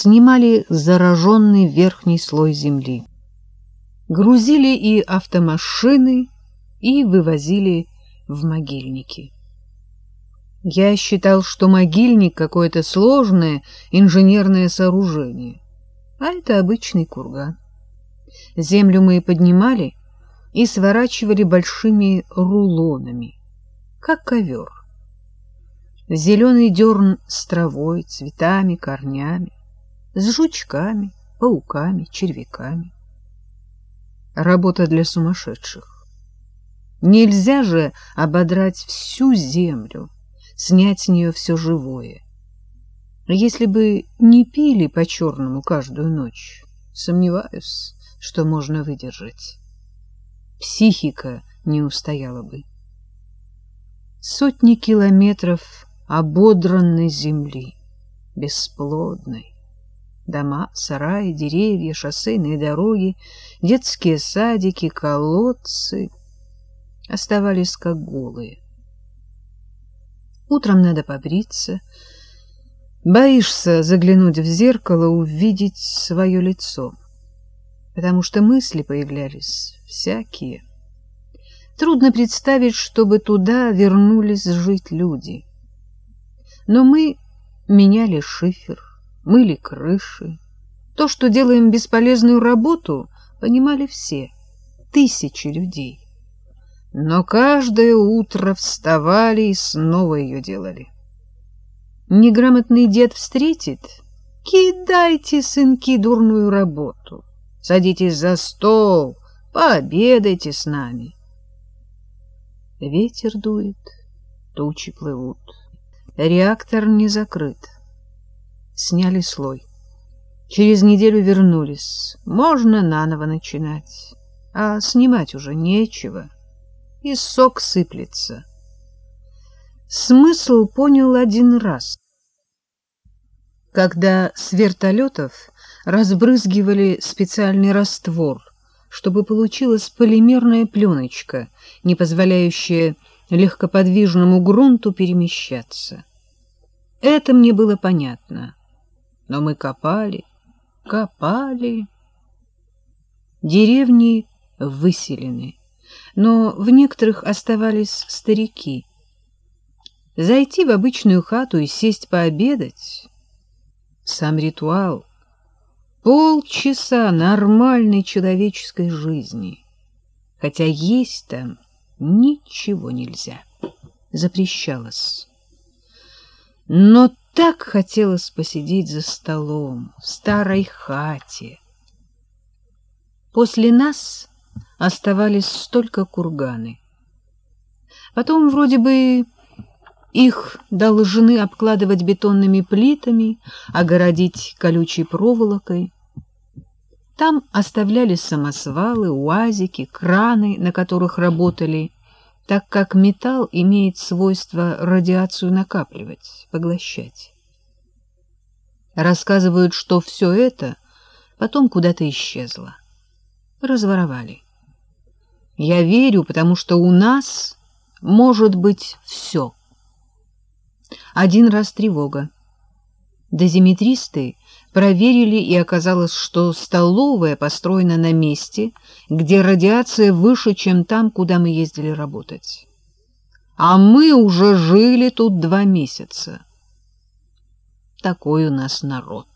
снимали зараженный верхний слой земли. Грузили и автомашины, и вывозили в могильники. Я считал, что могильник какое-то сложное инженерное сооружение, а это обычный курган. Землю мы поднимали и сворачивали большими рулонами, как ковер. Зеленый дерн с травой, цветами, корнями, с жучками, пауками, червяками. Работа для сумасшедших. Нельзя же ободрать всю землю, снять с нее все живое. Если бы не пили по-черному каждую ночь, сомневаюсь, что можно выдержать. Психика не устояла бы. Сотни километров ободранной земли, бесплодной. Дома, сараи, деревья, шоссейные дороги, детские садики, колодцы оставались как голые. Утром надо побриться. Боишься заглянуть в зеркало, увидеть свое лицо, потому что мысли появлялись всякие. Трудно представить, чтобы туда вернулись жить люди. Но мы меняли шифер, мыли крыши. То, что делаем бесполезную работу, понимали все, тысячи людей но каждое утро вставали и снова ее делали. Неграмотный дед встретит — кидайте, сынки, дурную работу, садитесь за стол, пообедайте с нами. Ветер дует, тучи плывут, реактор не закрыт. Сняли слой. Через неделю вернулись. Можно наново начинать, а снимать уже нечего и сок сыплется. Смысл понял один раз. Когда с вертолетов разбрызгивали специальный раствор, чтобы получилась полимерная пленочка, не позволяющая легкоподвижному грунту перемещаться. Это мне было понятно. Но мы копали, копали. Деревни выселены но в некоторых оставались старики. Зайти в обычную хату и сесть пообедать — сам ритуал, полчаса нормальной человеческой жизни, хотя есть там ничего нельзя, запрещалось. Но так хотелось посидеть за столом в старой хате. После нас оставались только курганы. Потом вроде бы их должны обкладывать бетонными плитами, огородить колючей проволокой. Там оставлялись самосвалы, уазики, краны, на которых работали, так как металл имеет свойство радиацию накапливать, поглощать. Рассказывают, что все это потом куда-то исчезло. Разворовали. Я верю, потому что у нас может быть все. Один раз тревога. Дозиметристы проверили, и оказалось, что столовая построена на месте, где радиация выше, чем там, куда мы ездили работать. А мы уже жили тут два месяца. Такой у нас народ.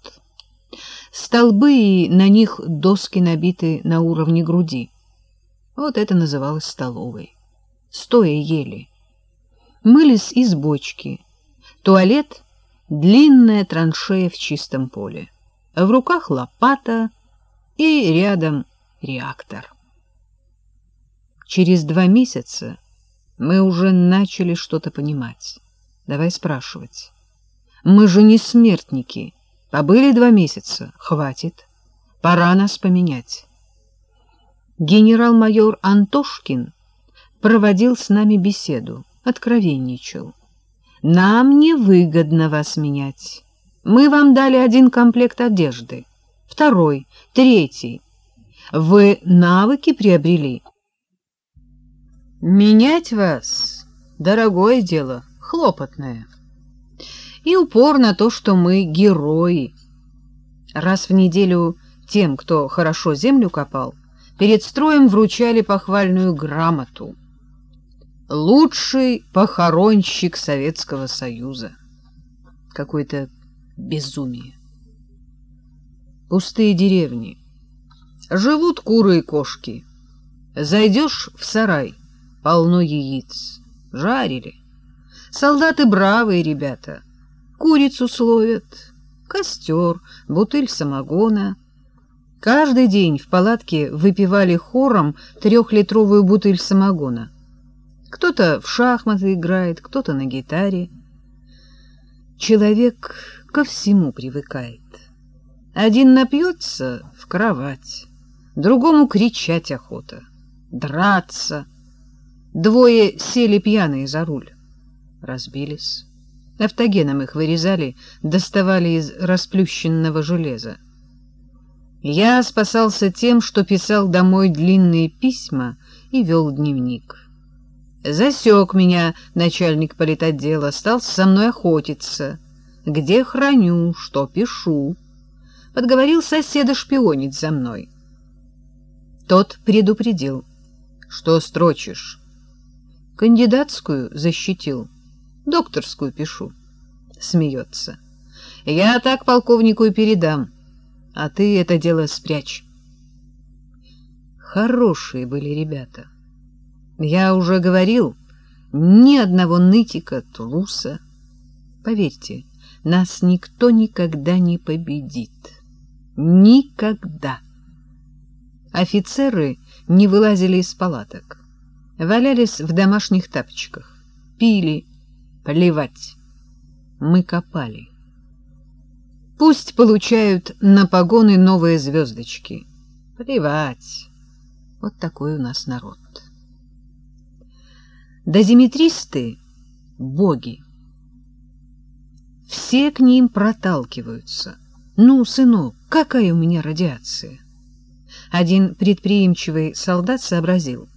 Столбы и на них доски набиты на уровне груди. Вот это называлось столовой. Стоя ели. Мылись из бочки. Туалет — длинная траншея в чистом поле. В руках лопата и рядом реактор. Через два месяца мы уже начали что-то понимать. Давай спрашивать. Мы же не смертники. Побыли два месяца. Хватит. Пора нас поменять генерал-майор Антошкин проводил с нами беседу, откровенничал. «Нам невыгодно вас менять. Мы вам дали один комплект одежды, второй, третий. Вы навыки приобрели. Менять вас — дорогое дело, хлопотное. И упор на то, что мы герои. Раз в неделю тем, кто хорошо землю копал, перед строем вручали похвальную грамоту. Лучший похоронщик Советского Союза. Какое-то безумие. Пустые деревни. Живут куры и кошки. Зайдешь в сарай, полно яиц. Жарили. Солдаты бравые ребята. Курицу словят, костер, бутыль самогона. Каждый день в палатке выпивали хором трехлитровую бутыль самогона. Кто-то в шахматы играет, кто-то на гитаре. Человек ко всему привыкает. Один напьется в кровать, другому кричать охота, драться. Двое сели пьяные за руль, разбились. Автогеном их вырезали, доставали из расплющенного железа. Я спасался тем, что писал домой длинные письма и вел дневник. Засек меня начальник политотдела, стал со мной охотиться. Где храню, что пишу. Подговорил соседа шпионить за мной. Тот предупредил. Что строчишь? Кандидатскую защитил. Докторскую пишу. Смеется. Я так полковнику и передам. А ты это дело спрячь. Хорошие были ребята. Я уже говорил, ни одного нытика, труса. Поверьте, нас никто никогда не победит. Никогда. Офицеры не вылазили из палаток. Валялись в домашних тапочках. Пили, Плевать. Мы копали. Пусть получают на погоны новые звездочки. Плевать. Вот такой у нас народ. Дозиметристы — боги. Все к ним проталкиваются. Ну, сынок, какая у меня радиация? Один предприимчивый солдат сообразил.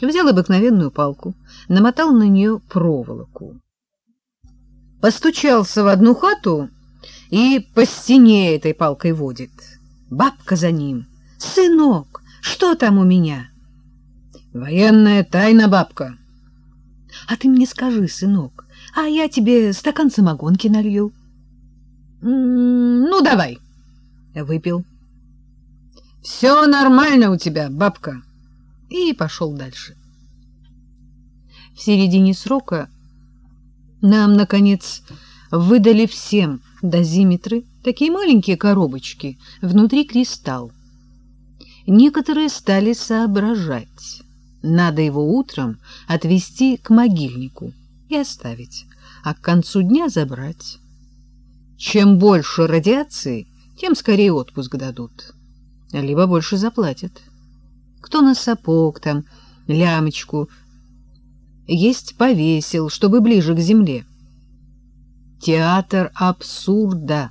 Взял обыкновенную палку, намотал на нее проволоку постучался в одну хату и по стене этой палкой водит. Бабка за ним. «Сынок, что там у меня?» «Военная тайна, бабка». «А ты мне скажи, сынок, а я тебе стакан самогонки налью». «Ну, давай». Выпил. «Все нормально у тебя, бабка». И пошел дальше. В середине срока нам, наконец, выдали всем дозиметры, такие маленькие коробочки, внутри кристалл. Некоторые стали соображать. Надо его утром отвезти к могильнику и оставить, а к концу дня забрать. Чем больше радиации, тем скорее отпуск дадут. Либо больше заплатят. Кто на сапог там, лямочку есть повесил, чтобы ближе к земле. Театр абсурда.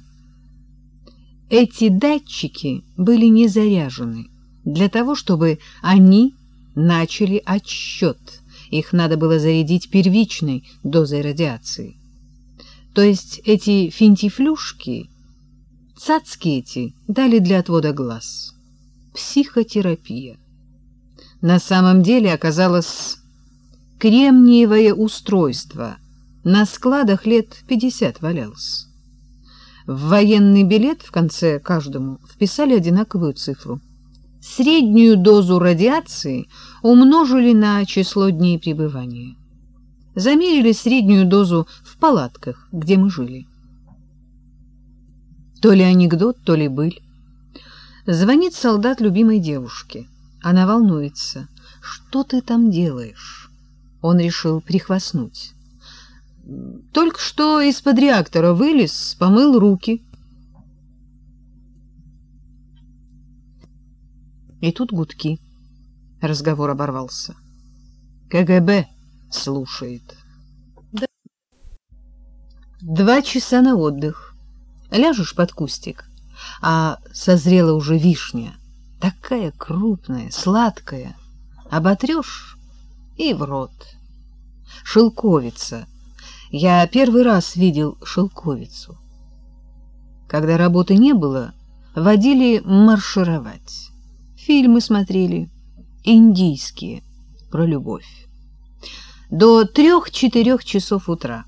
Эти датчики были не заряжены для того, чтобы они начали отсчет. Их надо было зарядить первичной дозой радиации. То есть эти финтифлюшки, цацки эти, дали для отвода глаз. Психотерапия. На самом деле оказалось кремниевое устройство. На складах лет пятьдесят валялось. В военный билет в конце каждому вписали одинаковую цифру. Среднюю дозу радиации умножили на число дней пребывания. Замерили среднюю дозу в палатках, где мы жили. То ли анекдот, то ли быль. Звонит солдат любимой девушке. Она волнуется. «Что ты там делаешь?» он решил прихвастнуть. Только что из-под реактора вылез, помыл руки. И тут гудки. Разговор оборвался. КГБ слушает. Два часа на отдых. Ляжешь под кустик, а созрела уже вишня. Такая крупная, сладкая. Оботрешь и в рот. Шелковица. Я первый раз видел шелковицу. Когда работы не было, водили маршировать. Фильмы смотрели, индийские, про любовь. До трех-четырех часов утра